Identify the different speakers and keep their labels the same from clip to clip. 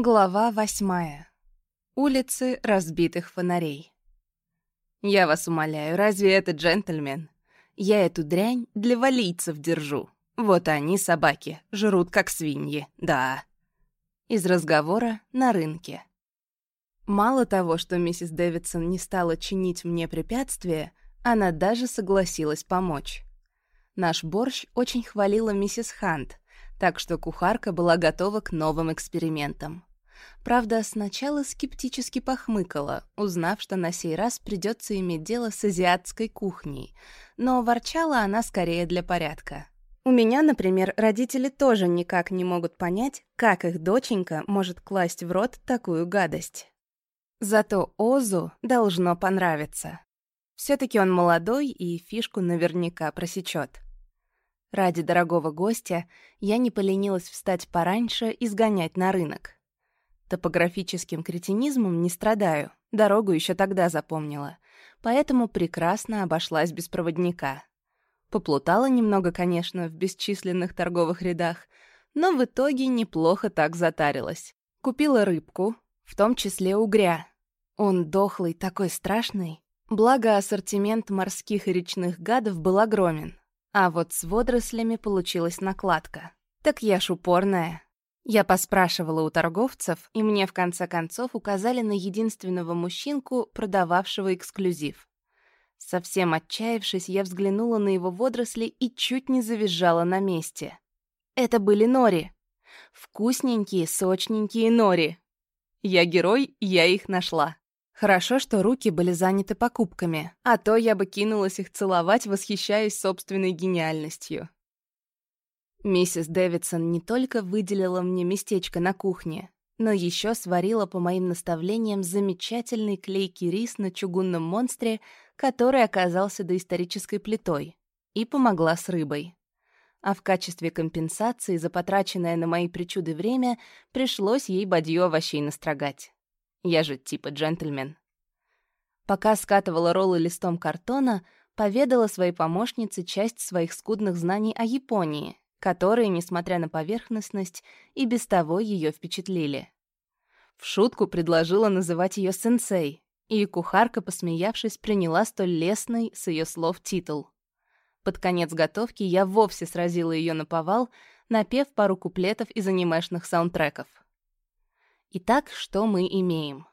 Speaker 1: Глава восьмая. Улицы разбитых фонарей. Я вас умоляю, разве это джентльмен? Я эту дрянь для валийцев держу. Вот они, собаки, жрут как свиньи, да. Из разговора на рынке. Мало того, что миссис Дэвидсон не стала чинить мне препятствия, она даже согласилась помочь. Наш борщ очень хвалила миссис Хант, так что кухарка была готова к новым экспериментам. Правда, сначала скептически похмыкала, узнав, что на сей раз придется иметь дело с азиатской кухней, но ворчала она скорее для порядка. У меня, например, родители тоже никак не могут понять, как их доченька может класть в рот такую гадость. Зато Озу должно понравиться. все таки он молодой и фишку наверняка просечет. Ради дорогого гостя я не поленилась встать пораньше и сгонять на рынок. Топографическим кретинизмом не страдаю, дорогу еще тогда запомнила, поэтому прекрасно обошлась без проводника. Поплутала немного, конечно, в бесчисленных торговых рядах, но в итоге неплохо так затарилась. Купила рыбку, в том числе угря. Он дохлый, такой страшный. Благо, ассортимент морских и речных гадов был огромен. А вот с водорослями получилась накладка. Так я ж упорная. Я поспрашивала у торговцев, и мне в конце концов указали на единственного мужчинку, продававшего эксклюзив. Совсем отчаявшись, я взглянула на его водоросли и чуть не завизжала на месте. Это были нори. Вкусненькие, сочненькие нори. Я герой, я их нашла. Хорошо, что руки были заняты покупками, а то я бы кинулась их целовать, восхищаясь собственной гениальностью. Миссис Дэвидсон не только выделила мне местечко на кухне, но еще сварила по моим наставлениям замечательный клейкий рис на чугунном монстре, который оказался доисторической плитой, и помогла с рыбой. А в качестве компенсации за потраченное на мои причуды время пришлось ей бадью овощей настрогать. Я же типа джентльмен. Пока скатывала роллы листом картона, поведала своей помощнице часть своих скудных знаний о Японии которые, несмотря на поверхностность, и без того ее впечатлили. В шутку предложила называть ее сенсей, и кухарка, посмеявшись, приняла столь лестный, с ее слов, титул. Под конец готовки я вовсе сразила ее на повал, напев пару куплетов из анимешных саундтреков. Итак, что мы имеем?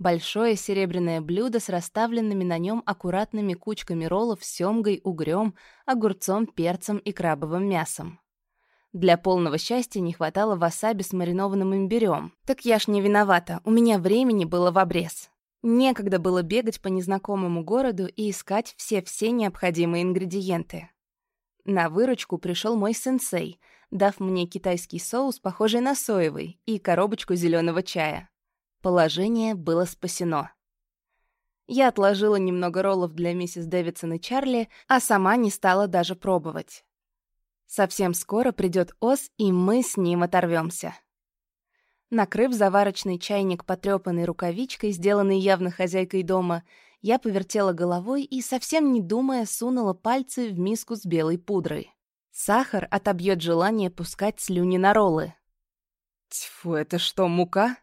Speaker 1: Большое серебряное блюдо с расставленными на нем аккуратными кучками роллов с семгой, угрём, огурцом, перцем и крабовым мясом. Для полного счастья не хватало васаби с маринованным имбирём. Так я ж не виновата, у меня времени было в обрез. Некогда было бегать по незнакомому городу и искать все-все необходимые ингредиенты. На выручку пришел мой сенсей, дав мне китайский соус, похожий на соевый, и коробочку зеленого чая. Положение было спасено. Я отложила немного роллов для миссис Дэвидсон и Чарли, а сама не стала даже пробовать. Совсем скоро придет Ос, и мы с ним оторвемся. Накрыв заварочный чайник потрепанной рукавичкой, сделанной явно хозяйкой дома, я повертела головой и, совсем не думая, сунула пальцы в миску с белой пудрой. Сахар отобьет желание пускать слюни на роллы.
Speaker 2: Тьфу, это что, мука?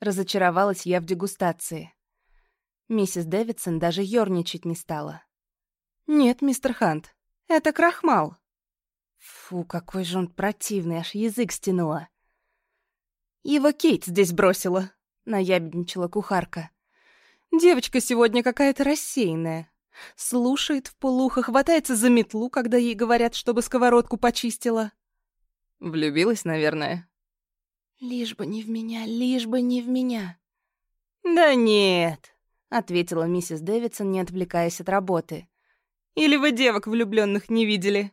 Speaker 1: Разочаровалась я в дегустации. Миссис Дэвидсон даже ёрничать не стала. «Нет, мистер Хант, это крахмал». Фу, какой же он противный, аж язык стянула. «Его Кейт здесь бросила», — наябедничала кухарка. «Девочка сегодня какая-то рассеянная. Слушает в полухо, хватается за метлу, когда ей говорят, чтобы сковородку почистила».
Speaker 2: «Влюбилась, наверное»,
Speaker 1: «Лишь бы не в меня, лишь бы не в меня».
Speaker 2: «Да нет», —
Speaker 1: ответила миссис Дэвидсон, не отвлекаясь от работы.
Speaker 2: «Или вы девок влюбленных не видели?»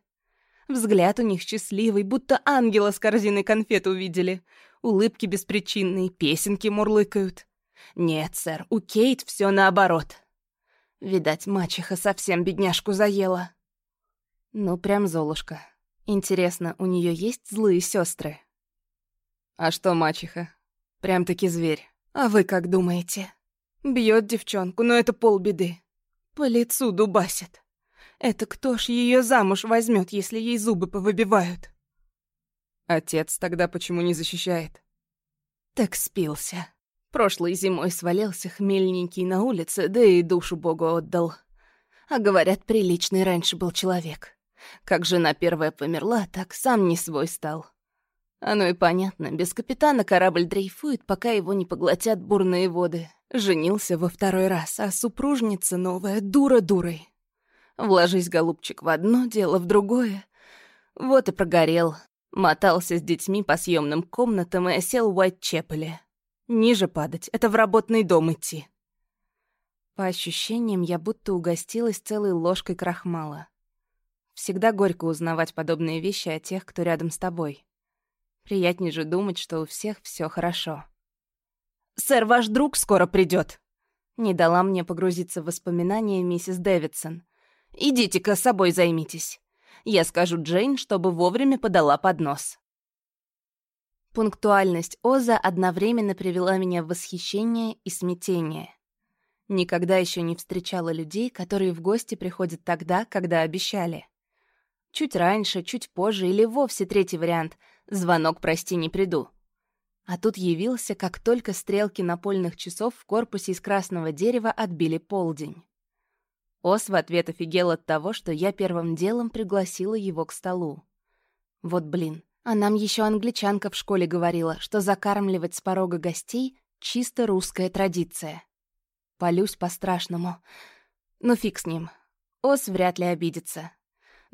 Speaker 1: Взгляд у них счастливый, будто ангела с корзиной конфет увидели. Улыбки беспричинные, песенки мурлыкают. Нет, сэр, у Кейт все наоборот. Видать, мачеха совсем бедняжку заела. Ну, прям Золушка. Интересно, у нее есть злые сестры?
Speaker 2: А что мачеха?
Speaker 1: Прям-таки зверь. А вы как думаете? Бьет девчонку, но это полбеды. По лицу дубасит. Это кто ж ее замуж возьмет, если ей зубы повыбивают?
Speaker 2: Отец тогда почему не защищает?
Speaker 1: Так спился. Прошлой зимой свалился хмельненький на улице, да и душу Богу отдал. А говорят, приличный раньше был человек. Как жена первая померла, так сам не свой стал. Оно и понятно, без капитана корабль дрейфует, пока его не поглотят бурные воды. Женился во второй раз, а супружница новая дура дурой. Вложись, голубчик, в одно дело, в другое. Вот и прогорел. Мотался с детьми по съемным комнатам и осел в Уайт-Чепеле. Ниже падать — это в работный дом идти. По ощущениям, я будто угостилась целой ложкой крахмала. Всегда горько узнавать подобные вещи о тех, кто рядом с тобой. Приятнее же думать, что у всех все хорошо. «Сэр, ваш друг скоро придет. Не дала мне погрузиться в воспоминания миссис Дэвидсон. «Идите-ка собой займитесь. Я скажу Джейн, чтобы вовремя подала поднос». Пунктуальность Оза одновременно привела меня в восхищение и смятение. Никогда еще не встречала людей, которые в гости приходят тогда, когда обещали. Чуть раньше, чуть позже или вовсе третий вариант — звонок «прости, не приду». А тут явился, как только стрелки напольных часов в корпусе из красного дерева отбили полдень. Ос в ответ офигел от того, что я первым делом пригласила его к столу. Вот блин, а нам еще англичанка в школе говорила, что закармливать с порога гостей — чисто русская традиция. Полюсь по-страшному. Ну фиг с ним. Ос вряд ли обидится.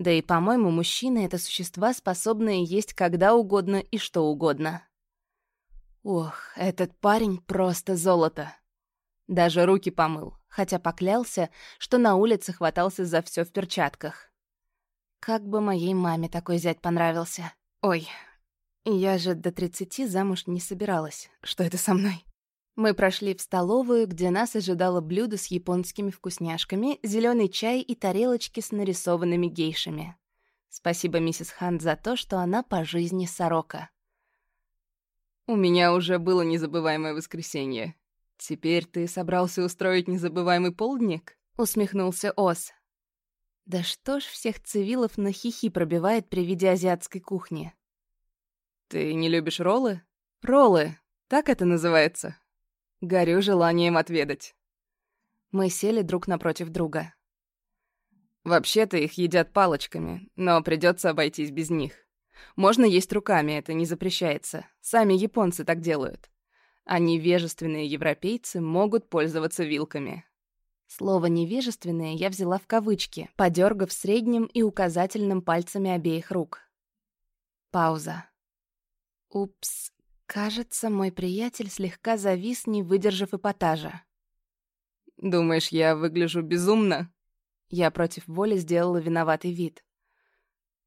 Speaker 1: Да и, по-моему, мужчины — это существа, способные есть когда угодно и что угодно. Ох, этот парень просто золото. Даже руки помыл, хотя поклялся, что на улице хватался за все в перчатках. Как бы моей маме такой зять понравился. Ой, я же до 30 замуж не собиралась. Что это со мной? Мы прошли в столовую, где нас ожидало блюдо с японскими вкусняшками, зеленый чай и тарелочки с нарисованными гейшами. Спасибо миссис Хант за то, что она по жизни сорока.
Speaker 2: «У меня уже было незабываемое воскресенье. Теперь ты собрался устроить незабываемый полдник?»
Speaker 1: — усмехнулся Ос. Да что ж всех цивилов на хихи пробивает при виде азиатской кухни?
Speaker 2: Ты не любишь роллы? Роллы, так это называется. Горю желанием отведать.
Speaker 1: Мы сели друг напротив друга.
Speaker 2: Вообще-то их едят палочками, но придется обойтись без них. Можно есть руками, это не запрещается. Сами японцы так делают. А невежественные европейцы могут пользоваться вилками.
Speaker 1: Слово «невежественное» я взяла в кавычки, подергав средним и указательным пальцами обеих рук. Пауза. Упс, кажется, мой приятель слегка завис, не выдержав эпатажа.
Speaker 2: «Думаешь, я выгляжу безумно?»
Speaker 1: Я против воли сделала виноватый вид.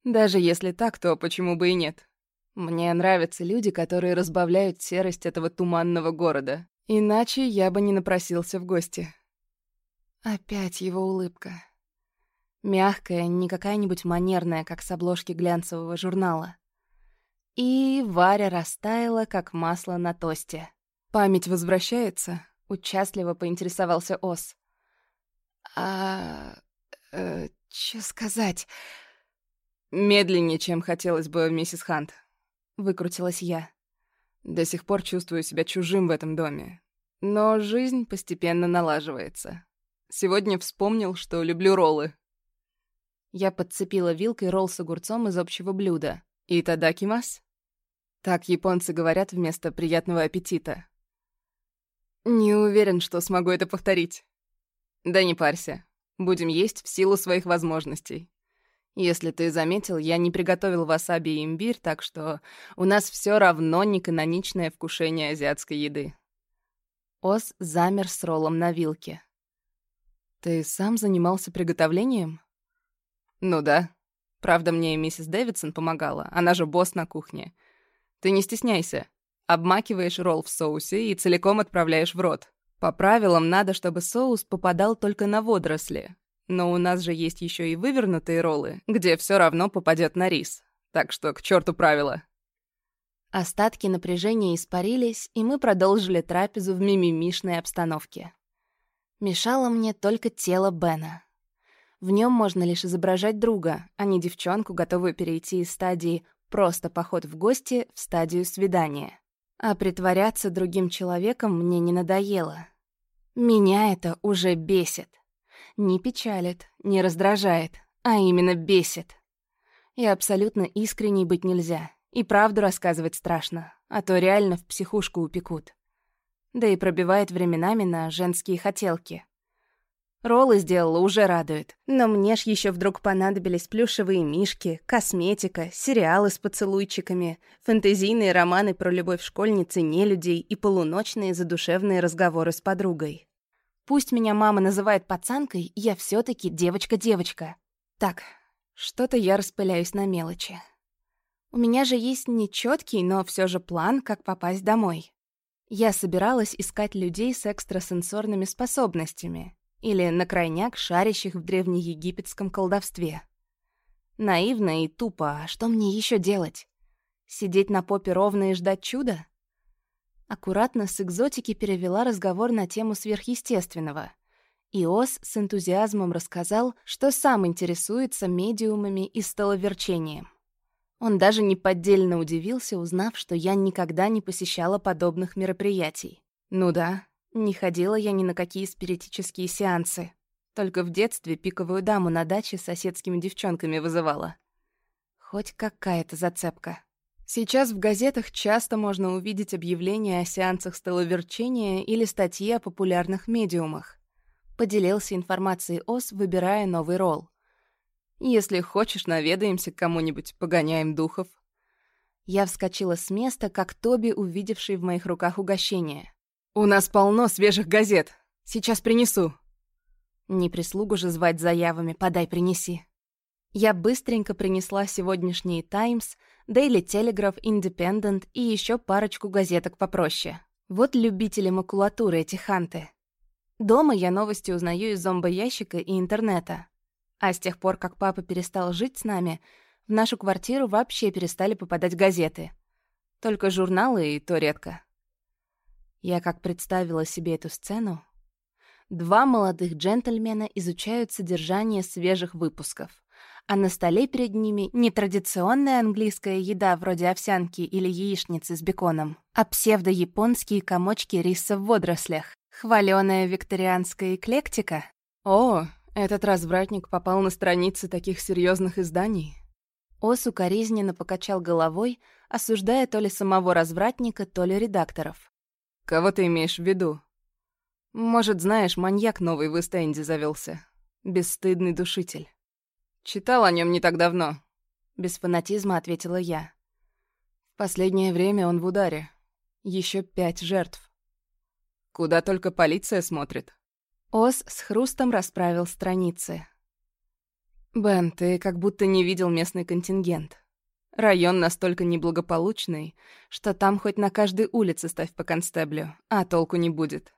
Speaker 2: «Даже если так, то почему бы и нет? Мне нравятся люди, которые разбавляют серость этого туманного города. Иначе я бы не напросился в гости».
Speaker 1: Опять его улыбка. Мягкая, не какая-нибудь манерная, как с обложки глянцевого журнала. И Варя растаяла, как масло на тосте.
Speaker 2: «Память возвращается?»
Speaker 1: — участливо поинтересовался Ос.
Speaker 2: «А... Э, что сказать?» «Медленнее, чем хотелось бы, миссис Хант», — выкрутилась я. «До сих пор чувствую себя чужим в этом доме. Но жизнь постепенно налаживается. Сегодня вспомнил, что люблю роллы.
Speaker 1: Я подцепила вилкой ролл с огурцом из общего блюда.
Speaker 2: И тадакимас? Так японцы говорят вместо приятного аппетита. Не уверен, что смогу это повторить. Да не парься. Будем есть в силу своих возможностей. Если ты заметил, я не приготовил васаби и имбирь, так что у нас все равно не каноничное вкушение азиатской еды.
Speaker 1: Ос замер с роллом на вилке.
Speaker 2: «Ты сам занимался приготовлением?» «Ну да. Правда, мне и миссис Дэвидсон помогала. Она же босс на кухне. Ты не стесняйся. Обмакиваешь ролл в соусе и целиком отправляешь в рот. По правилам надо, чтобы соус попадал только на водоросли. Но у нас же есть еще и вывернутые роллы, где все равно попадет на рис. Так что к черту правила.
Speaker 1: Остатки напряжения испарились, и мы продолжили трапезу в мимимишной обстановке. Мешало мне только тело Бена. В нем можно лишь изображать друга, а не девчонку, готовую перейти из стадии «просто поход в гости» в стадию свидания. А притворяться другим человеком мне не надоело. Меня это уже бесит. Не печалит, не раздражает, а именно бесит. И абсолютно искренней быть нельзя. И правду рассказывать страшно, а то реально в психушку упекут. Да и пробивает временами на женские хотелки. Роллы сделала, уже радует. Но мне ж еще вдруг понадобились плюшевые мишки, косметика, сериалы с поцелуйчиками, фэнтезийные романы про любовь школьницы, нелюдей и полуночные задушевные разговоры с подругой. Пусть меня мама называет пацанкой, я все таки девочка-девочка. Так, что-то я распыляюсь на мелочи. У меня же есть нечеткий, но все же план, как попасть домой. Я собиралась искать людей с экстрасенсорными способностями или, на крайняк, шарящих в древнеегипетском колдовстве. Наивно и тупо, а что мне еще делать? Сидеть на попе ровно и ждать чуда? Аккуратно с экзотики перевела разговор на тему сверхъестественного. Иос с энтузиазмом рассказал, что сам интересуется медиумами и столоверчением. Он даже неподдельно удивился, узнав, что я никогда не посещала подобных мероприятий. Ну да, не ходила я ни на какие спиритические сеансы. Только в детстве пиковую даму на даче с соседскими девчонками вызывала. Хоть какая-то зацепка. Сейчас в газетах часто можно увидеть объявления о сеансах столоверчения или статьи о популярных медиумах. Поделился информацией ОС, выбирая новый ролл. Если хочешь, наведаемся к кому-нибудь, погоняем духов». Я вскочила с места, как Тоби, увидевший в моих руках угощение. «У нас полно свежих газет. Сейчас принесу». Не прислугу же звать заявами «подай, принеси». Я быстренько принесла сегодняшний «Таймс», «Дейли Телеграф», «Индепендент» и еще парочку газеток попроще. Вот любители макулатуры эти ханты. Дома я новости узнаю из зомбоящика и интернета. А с тех пор, как папа перестал жить с нами, в нашу квартиру вообще перестали попадать газеты. Только журналы и то редко. Я как представила себе эту сцену. Два молодых джентльмена изучают содержание свежих выпусков, а на столе перед ними не традиционная английская еда вроде овсянки или яичницы с беконом, а псевдо-японские комочки риса в водорослях, хваленая викторианская эклектика.
Speaker 2: О, этот развратник попал на страницы таких серьезных изданий.
Speaker 1: Ос укоризненно покачал головой, осуждая то ли самого развратника, то ли редакторов.
Speaker 2: «Кого ты имеешь в виду?» «Может, знаешь, маньяк новый в Эстенде завелся. Бесстыдный душитель». «Читал о нем не так давно», — без фанатизма ответила я. «В последнее время он в ударе. Еще пять жертв. Куда только полиция смотрит».
Speaker 1: Ос с хрустом расправил страницы.
Speaker 2: «Бен, ты как будто не видел местный контингент. Район настолько неблагополучный, что там хоть на каждой улице ставь по констеблю, а толку не будет».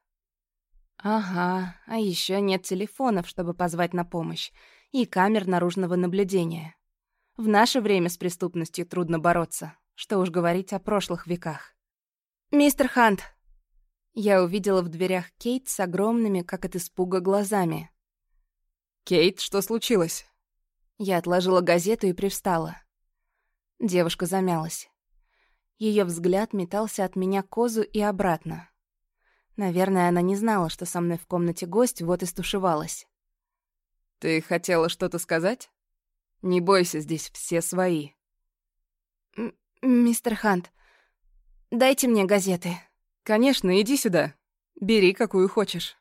Speaker 1: «Ага, а еще нет телефонов, чтобы позвать на помощь, и камер наружного наблюдения. В наше время с преступностью трудно бороться, что уж говорить о прошлых веках». «Мистер Хант!» Я увидела в дверях Кейт с огромными, как от испуга, глазами.
Speaker 2: «Кейт, что случилось?»
Speaker 1: Я отложила газету и привстала. Девушка замялась. Ее взгляд метался от меня к Козу и обратно. Наверное, она не знала, что со мной в комнате гость, вот и стушевалась.
Speaker 2: «Ты хотела что-то сказать? Не бойся, здесь все свои».
Speaker 1: М «Мистер Хант, дайте мне газеты».
Speaker 2: «Конечно, иди сюда. Бери, какую хочешь».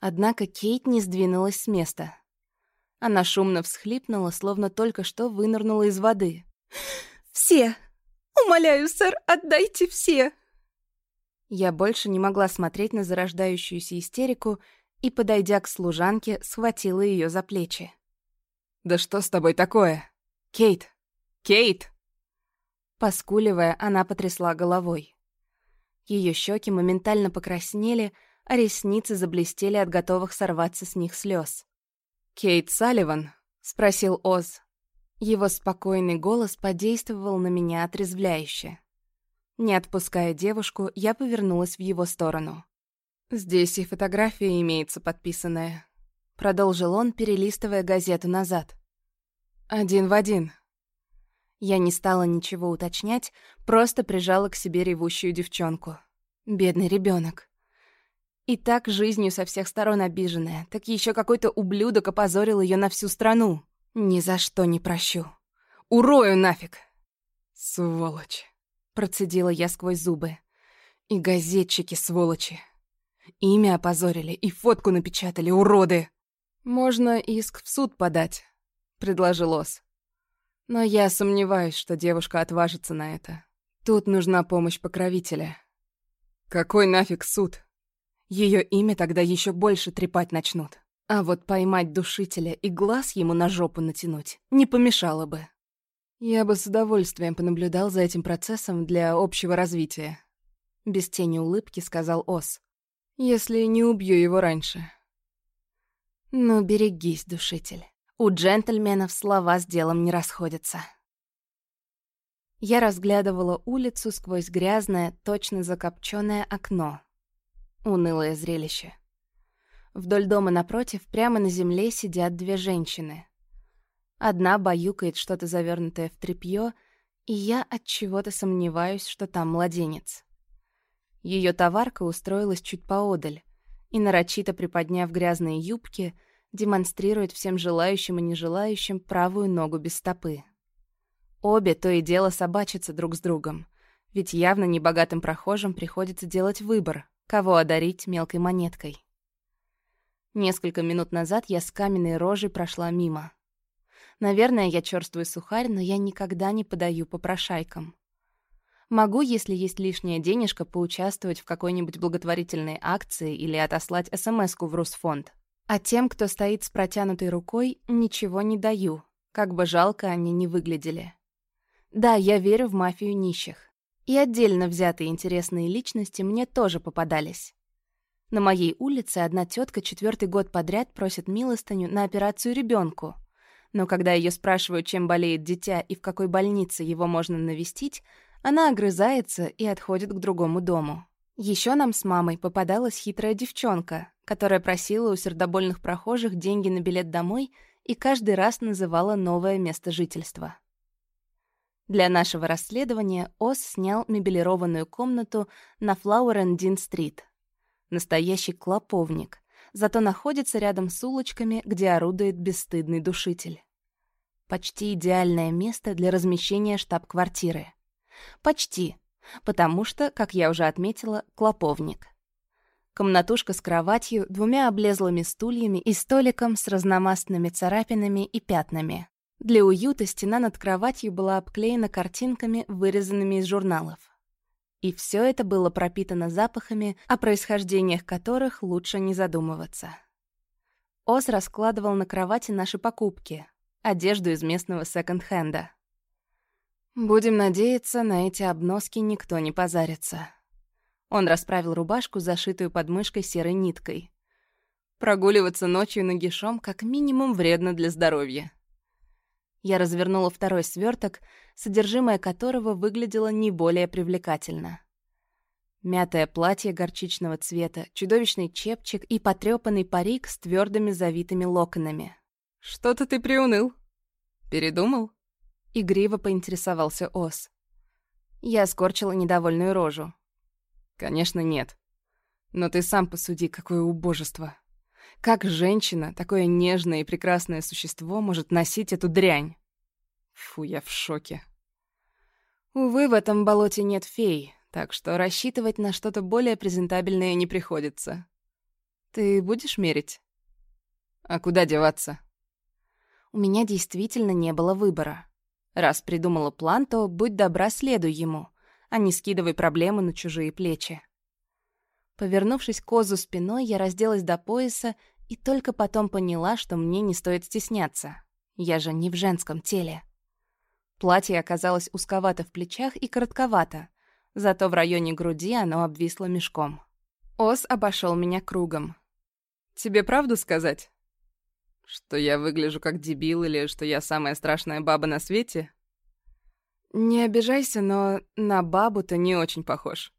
Speaker 1: Однако Кейт не сдвинулась с места. Она шумно всхлипнула, словно только что вынырнула из воды. «Все! Умоляю, сэр, отдайте все!» Я больше не могла смотреть на зарождающуюся истерику и, подойдя к служанке, схватила ее за плечи.
Speaker 2: «Да что с тобой такое? Кейт! Кейт!»
Speaker 1: Поскуливая, она потрясла головой. Ее щеки моментально покраснели, а ресницы заблестели от готовых сорваться с них слез.
Speaker 2: «Кейт Салливан?» — спросил Оз.
Speaker 1: Его спокойный голос подействовал на меня отрезвляюще. Не отпуская девушку, я повернулась в его сторону.
Speaker 2: «Здесь и фотография имеется подписанная», —
Speaker 1: продолжил он, перелистывая газету назад.
Speaker 2: «Один в один».
Speaker 1: Я не стала ничего уточнять, просто прижала к себе ревущую девчонку. Бедный ребенок. И так жизнью со всех сторон обиженная, так еще какой-то ублюдок опозорил ее на всю страну. Ни за что не прощу. Урою нафиг!
Speaker 2: Сволочь.
Speaker 1: Процедила я сквозь зубы. И газетчики, сволочи. Имя опозорили и фотку напечатали, уроды.
Speaker 2: Можно иск в суд подать, предложил Ос. Но я сомневаюсь, что девушка отважится на это. Тут нужна помощь покровителя.
Speaker 1: Какой нафиг суд? Ее имя тогда еще больше трепать начнут. А вот поймать душителя и глаз ему на жопу натянуть не помешало бы.
Speaker 2: Я бы с удовольствием понаблюдал за этим процессом для общего развития. Без тени улыбки сказал Ос. Если не убью его раньше.
Speaker 1: Ну, берегись, душитель. У джентльменов слова с делом не расходятся. Я разглядывала улицу сквозь грязное, точно закопченное окно, Унылое зрелище. Вдоль дома напротив, прямо на земле, сидят две женщины. Одна баюкает что-то завернутое в тряпье, и я от чего-то сомневаюсь, что там младенец. Ее товарка устроилась чуть поодаль и, нарочито приподняв грязные юбки, демонстрирует всем желающим и нежелающим правую ногу без стопы. Обе то и дело собачатся друг с другом, ведь явно небогатым прохожим приходится делать выбор, кого одарить мелкой монеткой. Несколько минут назад я с каменной рожей прошла мимо. Наверное, я чёрствую сухарь, но я никогда не подаю попрошайкам. Могу, если есть лишняя денежка, поучаствовать в какой-нибудь благотворительной акции или отослать СМС-ку в Русфонд. А тем, кто стоит с протянутой рукой, ничего не даю, как бы жалко они ни выглядели. Да, я верю в мафию нищих. И отдельно взятые интересные личности мне тоже попадались. На моей улице одна тетка четвертый год подряд просит милостыню на операцию ребенку. Но когда ее спрашивают, чем болеет дитя и в какой больнице его можно навестить, она огрызается и отходит к другому дому. Еще нам с мамой попадалась хитрая девчонка, которая просила у сердобольных прохожих деньги на билет домой и каждый раз называла новое место жительства. Для нашего расследования Ос снял мебелированную комнату на Флауэрендин-стрит. Настоящий клоповник, зато находится рядом с улочками, где орудует бесстыдный душитель. Почти идеальное место для размещения штаб-квартиры. Почти, потому что, как я уже отметила, клоповник. Комнатушка с кроватью, двумя облезлыми стульями и столиком с разномастными царапинами и пятнами. Для уюта стена над кроватью была обклеена картинками, вырезанными из журналов. И все это было пропитано запахами, о происхождениях которых лучше не задумываться. Оз раскладывал на кровати наши покупки, одежду из местного секонд-хенда. Будем надеяться, на эти обноски никто не позарится. Он расправил рубашку, зашитую под мышкой серой ниткой. Прогуливаться ночью нагишом как минимум вредно для здоровья. Я развернула второй сверток, содержимое которого выглядело не более привлекательно. Мятое платье горчичного цвета, чудовищный чепчик и потрёпанный парик с твердыми завитыми локонами. «Что-то ты приуныл. Передумал?» Игриво поинтересовался Ос. Я скорчила недовольную рожу. «Конечно, нет. Но ты сам посуди, какое убожество. Как женщина, такое нежное и прекрасное существо, может носить эту дрянь? Фу, я в шоке. Увы, в этом болоте нет фей, так что рассчитывать на что-то более презентабельное не приходится. Ты будешь мерить? А куда деваться? У меня действительно не было выбора. Раз придумала план, то будь добра, следуй ему, а не скидывай проблемы на чужие плечи. Повернувшись козу спиной, я разделась до пояса и только потом поняла, что мне не стоит стесняться. Я же не в женском теле. Платье оказалось узковато в плечах и коротковато, зато в районе груди оно обвисло мешком. Ос обошел меня кругом. «Тебе правду сказать? Что я выгляжу как дебил или что я самая страшная баба на свете?» «Не обижайся, но на бабу ты не очень похож».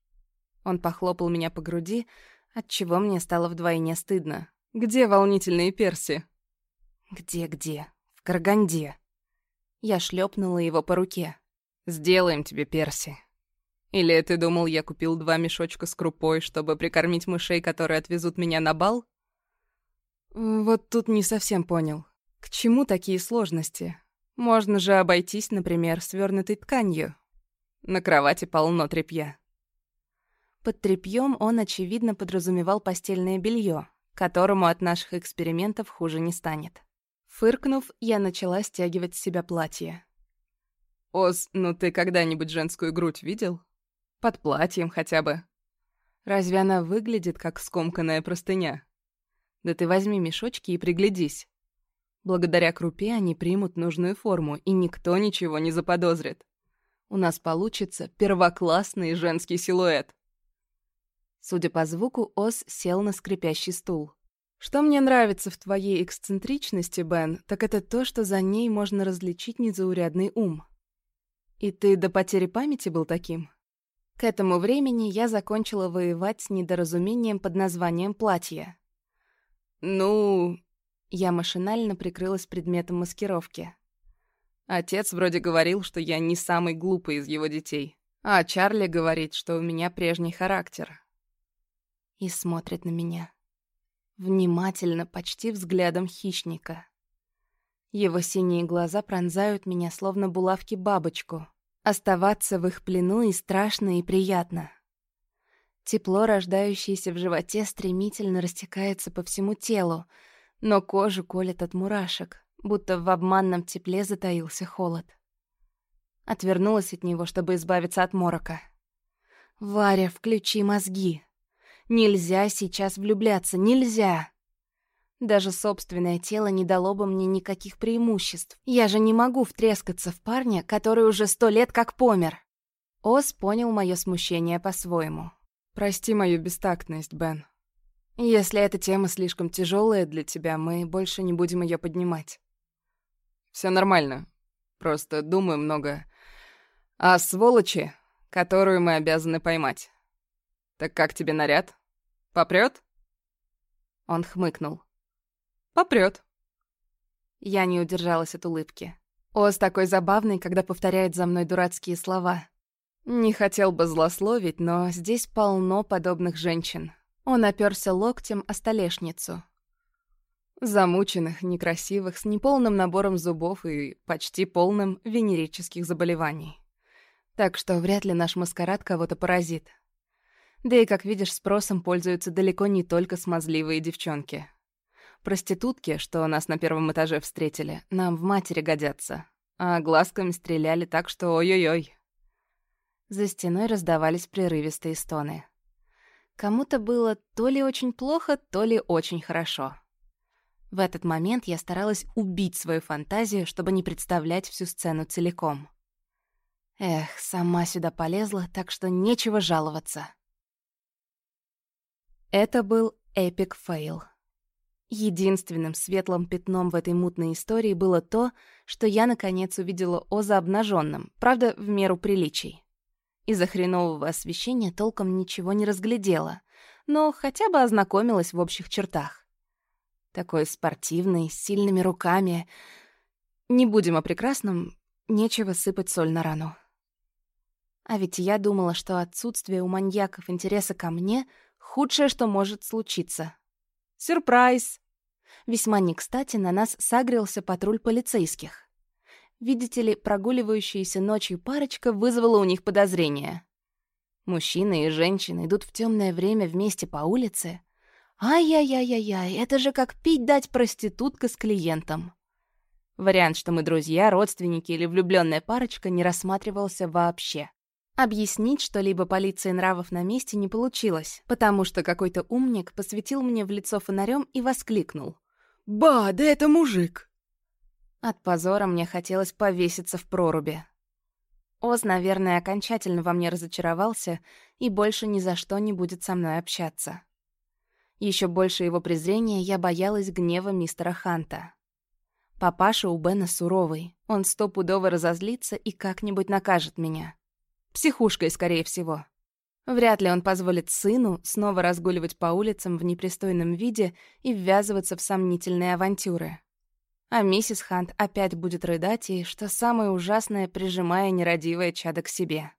Speaker 1: Он похлопал меня по груди, отчего мне стало вдвойне стыдно. «Где волнительные перси?» «Где-где? В Караганде». Я шлепнула его по руке.
Speaker 2: «Сделаем тебе, Перси. Или ты думал, я купил два мешочка с крупой, чтобы прикормить мышей, которые отвезут меня на бал?»
Speaker 1: «Вот тут не совсем понял. К чему такие сложности? Можно же обойтись, например, свернутой тканью.
Speaker 2: На кровати полно тряпья».
Speaker 1: Под тряпьем он, очевидно, подразумевал постельное белье, которому от наших экспериментов хуже не станет. Фыркнув, я начала стягивать с себя платье.
Speaker 2: «Оз, ну ты когда-нибудь женскую грудь видел? Под платьем хотя бы. Разве она выглядит, как скомканная простыня? Да ты возьми мешочки и приглядись. Благодаря крупе они примут нужную форму, и никто ничего не заподозрит. У нас получится первоклассный женский силуэт.
Speaker 1: Судя по звуку, Ос сел на скрипящий стул. «Что мне нравится в твоей эксцентричности, Бен, так это то, что за ней можно различить незаурядный ум. И ты до потери памяти был таким?» К этому времени я закончила воевать с недоразумением под названием «платье».
Speaker 2: «Ну...»
Speaker 1: Я машинально прикрылась предметом маскировки.
Speaker 2: Отец вроде говорил, что я не самый глупый из его детей. А Чарли говорит, что у меня прежний характер
Speaker 1: и смотрит на меня. Внимательно, почти взглядом хищника. Его синие глаза пронзают меня, словно булавки бабочку. Оставаться в их плену и страшно, и приятно. Тепло, рождающееся в животе, стремительно растекается по всему телу, но кожу колет от мурашек, будто в обманном тепле затаился холод. Отвернулась от него, чтобы избавиться от морока. «Варя, включи мозги!» Нельзя сейчас влюбляться, нельзя. Даже собственное тело не дало бы мне никаких преимуществ. Я же не могу втрескаться в парня, который уже сто лет как помер. Ос понял мое смущение по-своему.
Speaker 2: «Прости мою бестактность, Бен.
Speaker 1: Если эта тема слишком тяжелая для тебя, мы больше не будем ее поднимать».
Speaker 2: Все нормально. Просто думаю много о сволочи, которую мы обязаны поймать. Так как тебе наряд? Попрет?
Speaker 1: Он хмыкнул.
Speaker 2: Попрет.
Speaker 1: Я не удержалась от улыбки. Оз такой забавный, когда повторяет за мной дурацкие слова. Не хотел бы злословить, но здесь полно подобных женщин. Он оперся локтем о столешницу. Замученных, некрасивых, с неполным набором зубов и почти полным венерических заболеваний. Так что вряд ли наш маскарад кого-то поразит. Да и, как видишь, спросом пользуются далеко не только смазливые девчонки. Проститутки, что нас на первом этаже встретили, нам в матери годятся. А глазками стреляли так, что ой-ой-ой. За стеной раздавались прерывистые стоны. Кому-то было то ли очень плохо, то ли очень хорошо. В этот момент я старалась убить свою фантазию, чтобы не представлять всю сцену целиком. Эх, сама сюда полезла, так что нечего жаловаться. Это был epic fail. Единственным светлым пятном в этой мутной истории было то, что я наконец увидела Оза обнаженным, правда, в меру приличий. Из-за хренового освещения толком ничего не разглядела, но хотя бы ознакомилась в общих чертах. Такой спортивный, с сильными руками. Не будем о прекрасном, нечего сыпать соль на рану. А ведь я думала, что отсутствие у маньяков интереса ко мне — Худшее, что может случиться. Сюрприз! Весьма не кстати на нас сагрился патруль полицейских. Видите ли, прогуливающаяся ночью парочка вызвала у них подозрения. Мужчина и женщина идут в темное время вместе по улице. Ай-яй-яй-яй, это же как пить дать проститутка с клиентом. Вариант, что мы друзья, родственники или влюбленная парочка, не рассматривался вообще. Объяснить что-либо полиции нравов на месте не получилось, потому что какой-то умник посветил мне в лицо фонарем и воскликнул.
Speaker 2: «Ба, да это мужик!»
Speaker 1: От позора мне хотелось повеситься в проруби. Оз, наверное, окончательно во мне разочаровался и больше ни за что не будет со мной общаться. Еще больше его презрения я боялась гнева мистера Ханта. Папаша у Бена суровый, он стопудово разозлится и как-нибудь накажет меня. Психушкой, скорее всего. Вряд ли он позволит сыну снова разгуливать по улицам в непристойном виде и ввязываться в сомнительные авантюры. А миссис Хант опять будет рыдать и, что самое ужасное, прижимая нерадивое чадо к себе.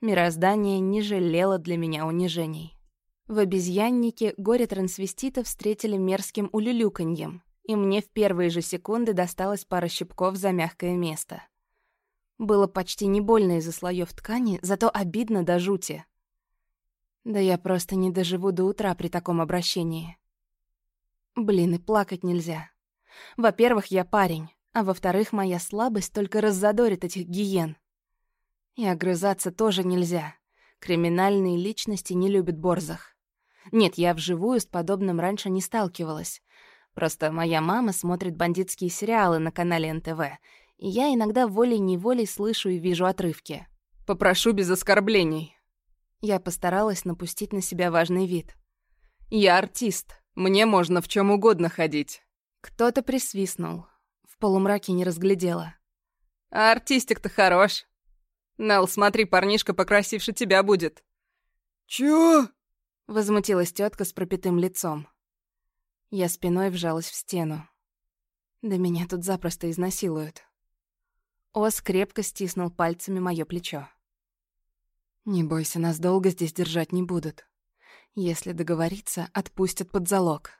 Speaker 1: Мироздание не жалело для меня унижений. В обезьяннике горе трансвестита встретили мерзким улюлюканьем, и мне в первые же секунды досталось пара щипков за мягкое место. Было почти не больно из-за слоев ткани, зато обидно до жути. Да я просто не доживу до утра при таком обращении. Блин, и плакать нельзя. Во-первых, я парень, а во-вторых, моя слабость только раззадорит этих гиен. И огрызаться тоже нельзя. Криминальные личности не любят борзых. Нет, я вживую с подобным раньше не сталкивалась. Просто моя мама смотрит бандитские сериалы на канале НТВ, и я иногда волей-неволей слышу и вижу отрывки.
Speaker 2: «Попрошу без оскорблений».
Speaker 1: Я постаралась напустить на себя важный вид.
Speaker 2: «Я артист. Мне можно в чем угодно ходить».
Speaker 1: Кто-то присвистнул. В полумраке не разглядела.
Speaker 2: «А артистик-то хорош. Нелл, смотри, парнишка покрасивше тебя будет».
Speaker 3: «Чё?»
Speaker 1: Возмутилась тетка с пропитым лицом. Я спиной вжалась в стену. Да меня тут запросто изнасилуют. Ос крепко стиснул пальцами моё плечо. «Не бойся, нас долго здесь держать не будут. Если договориться, отпустят под залог».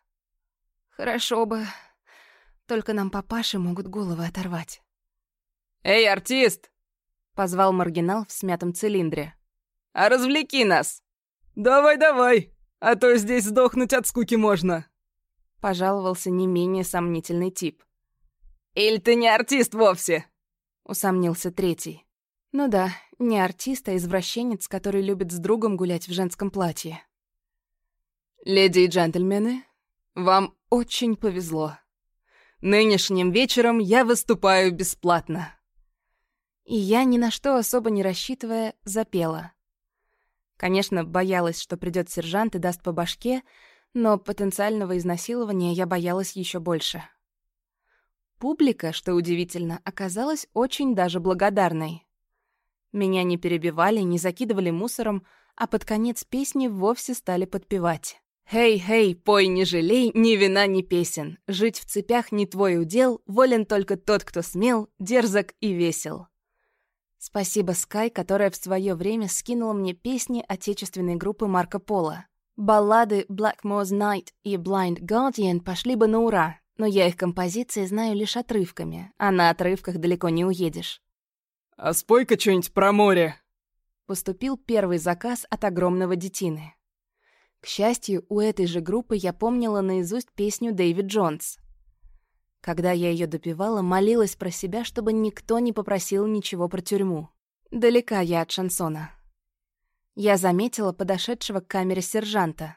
Speaker 1: «Хорошо бы. Только нам папаши могут головы оторвать».
Speaker 2: «Эй, артист!»
Speaker 1: — позвал маргинал в смятом цилиндре.
Speaker 2: «А развлеки нас!»
Speaker 3: «Давай-давай, а то здесь сдохнуть от скуки можно!»
Speaker 1: Пожаловался не менее сомнительный тип.
Speaker 2: «Или ты не артист вовсе?»
Speaker 1: Усомнился третий. Ну да, не артист, а извращенец, который любит с другом гулять в женском платье.
Speaker 2: «Леди и джентльмены, вам очень повезло. Нынешним вечером я выступаю бесплатно».
Speaker 1: И я, ни на что особо не рассчитывая, запела. Конечно, боялась, что придет сержант и даст по башке, но потенциального изнасилования я боялась еще больше. Публика, что удивительно, оказалась очень даже благодарной. Меня не перебивали, не закидывали мусором, а под конец песни вовсе стали подпевать. «Хей-хей, пой, не жалей, ни вина, ни песен. Жить в цепях не твой удел, волен только тот, кто смел, дерзок и весел». Спасибо Скай, которая в свое время скинула мне песни отечественной группы Марко Поло. Баллады Blackmore's Night и Blind Guardian пошли бы на ура, но я их композиции знаю лишь отрывками, а на отрывках далеко не уедешь.
Speaker 3: «А спой-ка что-нибудь про море!»
Speaker 1: Поступил первый заказ от огромного детины. К счастью, у этой же группы я помнила наизусть песню Дэвид Джонс. Когда я ее допевала, молилась про себя, чтобы никто не попросил ничего про тюрьму. Далека я от шансона. Я заметила подошедшего к камере сержанта.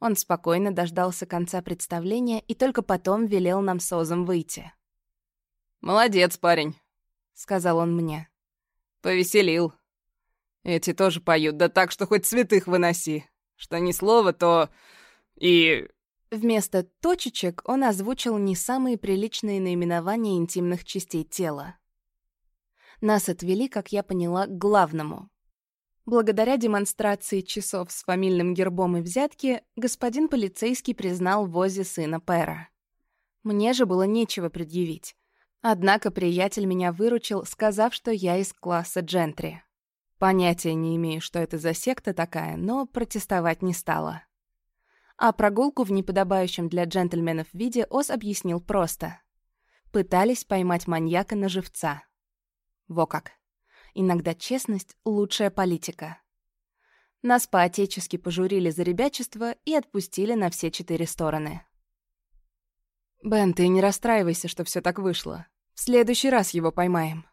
Speaker 1: Он спокойно дождался конца представления и только потом велел нам с Озом выйти.
Speaker 2: «Молодец, парень», — сказал он мне. «Повеселил. Эти тоже поют, да так, что хоть святых выноси. Что ни слова, то... и
Speaker 1: Вместо точечек он озвучил не самые приличные наименования интимных частей тела. Нас отвели, как я поняла, к главному. Благодаря демонстрации часов с фамильным гербом и взятки, господин полицейский признал возе сына Пэра. Мне же было нечего предъявить. Однако приятель меня выручил, сказав, что я из класса джентри. Понятия не имею, что это за секта такая, но протестовать не стала. А прогулку в неподобающем для джентльменов виде Ос объяснил просто. Пытались поймать маньяка на живца. Во как. Иногда честность — лучшая политика. Нас по-отечески пожурили за ребячество и отпустили на все четыре стороны.
Speaker 2: «Бен, ты не расстраивайся, что все так вышло. В следующий раз его поймаем».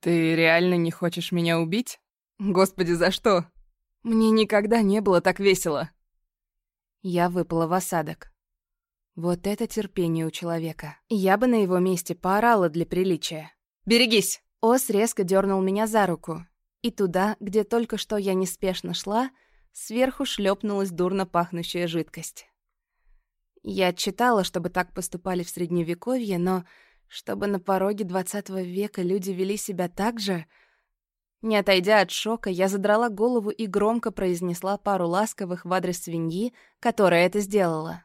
Speaker 2: «Ты реально не хочешь меня убить? Господи, за что? Мне никогда не было так весело».
Speaker 1: Я выпала в осадок. Вот это терпение у человека. Я бы на его месте поорала для приличия.
Speaker 2: «Берегись!»
Speaker 1: Ос резко дернул меня за руку. И туда, где только что я неспешно шла, сверху шлепнулась дурно пахнущая жидкость. Я читала, чтобы так поступали в Средневековье, но чтобы на пороге двадцатого века люди вели себя так же, не отойдя от шока, я задрала голову и громко произнесла пару ласковых в адрес свиньи, которая это сделала.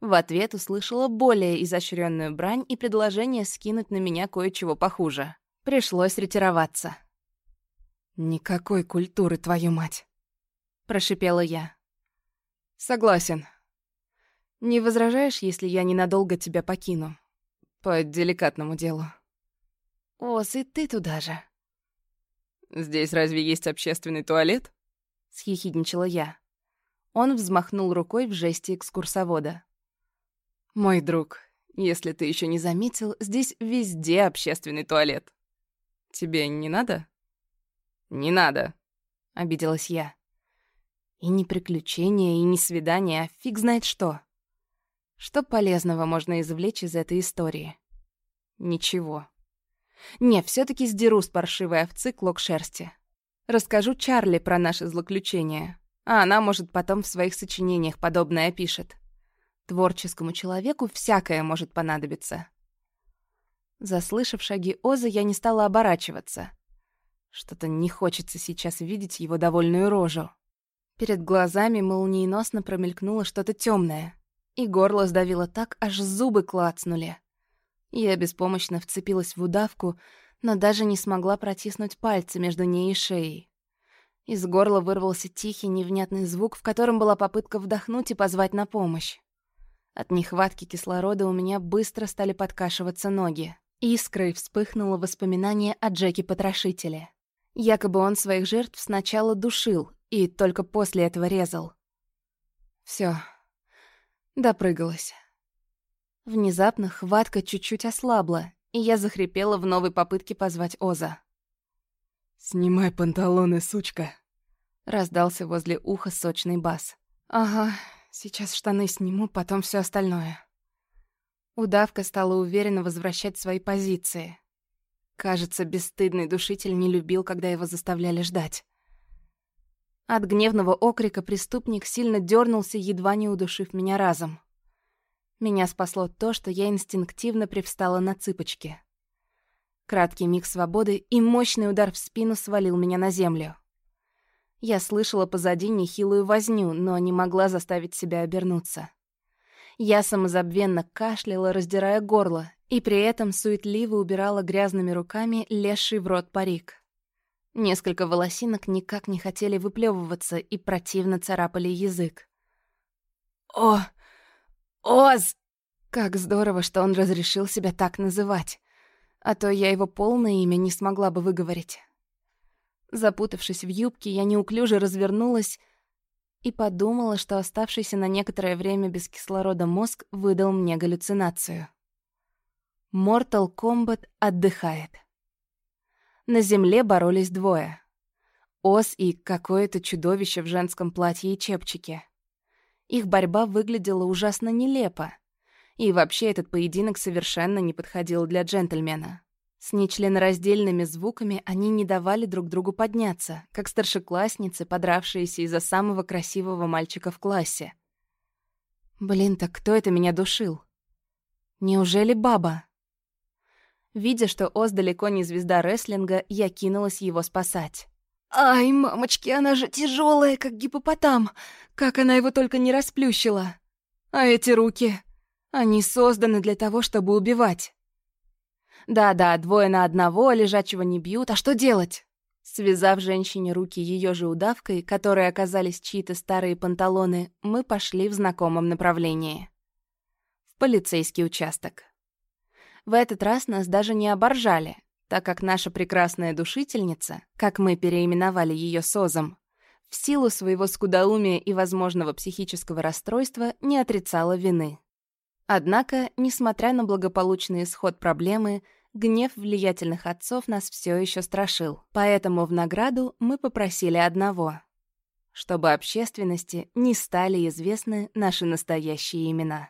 Speaker 1: В ответ услышала более изощренную брань и предложение скинуть на меня кое-чего похуже. Пришлось ретироваться.
Speaker 2: «Никакой культуры, твою мать!» — прошипела я. «Согласен. Не возражаешь, если я ненадолго тебя покину? По деликатному делу».
Speaker 1: «Ос, и ты туда же».
Speaker 2: «Здесь разве есть общественный туалет?»
Speaker 1: — съехидничала я. Он взмахнул рукой в жесте экскурсовода.
Speaker 2: «Мой друг, если ты еще не заметил, здесь везде общественный туалет. Тебе не надо?» «Не надо», — обиделась я.
Speaker 1: И не приключения, и не свидания, а фиг знает что. Что полезного можно извлечь из этой истории? Ничего. Не, все таки сдеру с паршивой овцы клок шерсти. Расскажу Чарли про наши злоключения, а она, может, потом в своих сочинениях подобное опишет. Творческому человеку всякое может понадобиться. Заслышав шаги Оза, я не стала оборачиваться. Что-то не хочется сейчас видеть его довольную рожу. Перед глазами молниеносно промелькнуло что-то темное, и горло сдавило так, аж зубы клацнули. Я беспомощно вцепилась в удавку, но даже не смогла протиснуть пальцы между ней и шеей. Из горла вырвался тихий невнятный звук, в котором была попытка вдохнуть и позвать на помощь. От нехватки кислорода у меня быстро стали подкашиваться ноги. Искрой вспыхнуло воспоминание о Джеке-потрошителе. Якобы он своих жертв сначала душил и только после этого резал. Все, допрыгалась. Внезапно хватка чуть-чуть ослабла, и я захрипела в новой попытке позвать Оза.
Speaker 3: «Снимай панталоны, сучка!»
Speaker 1: Раздался возле уха сочный бас.
Speaker 2: «Ага, Сейчас штаны сниму, потом все остальное.
Speaker 1: Удавка стала уверенно возвращать свои позиции. Кажется, бесстыдный душитель не любил, когда его заставляли ждать. От гневного окрика преступник сильно дернулся, едва не удушив меня разом. Меня спасло то, что я инстинктивно привстала на цыпочки. Краткий миг свободы и мощный удар в спину свалил меня на землю. Я слышала позади нехилую возню, но не могла заставить себя обернуться. Я самозабвенно кашляла, раздирая горло, и при этом суетливо убирала грязными руками лезший в рот парик. Несколько волосинок никак не хотели выплевываться и противно царапали язык. «О! Оз!» Как здорово, что он разрешил себя так называть. А то я его полное имя не смогла бы выговорить. Запутавшись в юбке, я неуклюже развернулась и подумала, что оставшийся на некоторое время без кислорода мозг выдал мне галлюцинацию. Mortal Kombat отдыхает. На земле боролись двое. Ос и какое-то чудовище в женском платье и чепчике. Их борьба выглядела ужасно нелепо. И вообще этот поединок совершенно не подходил для джентльмена. С нечленораздельными звуками они не давали друг другу подняться, как старшеклассницы, подравшиеся из-за самого красивого мальчика в классе. Блин, так кто это меня душил? Неужели баба? Видя, что Оз далеко не звезда рестлинга, я кинулась его спасать. «Ай, мамочки, она же тяжелая, как гипопотам! Как она его только не расплющила! А эти руки, они созданы для того, чтобы убивать!» Да-да, двое на одного, лежачего не бьют, а что делать? Связав женщине руки ее же удавкой, которые оказались чьи-то старые панталоны, мы пошли в знакомом направлении. В полицейский участок. В этот раз нас даже не оборжали, так как наша прекрасная душительница, как мы переименовали ее Созом, в силу своего скудоумия и возможного психического расстройства не отрицала вины. Однако, несмотря на благополучный исход проблемы, гнев влиятельных отцов нас все еще страшил. Поэтому в награду мы попросили одного — чтобы общественности не стали известны наши настоящие имена.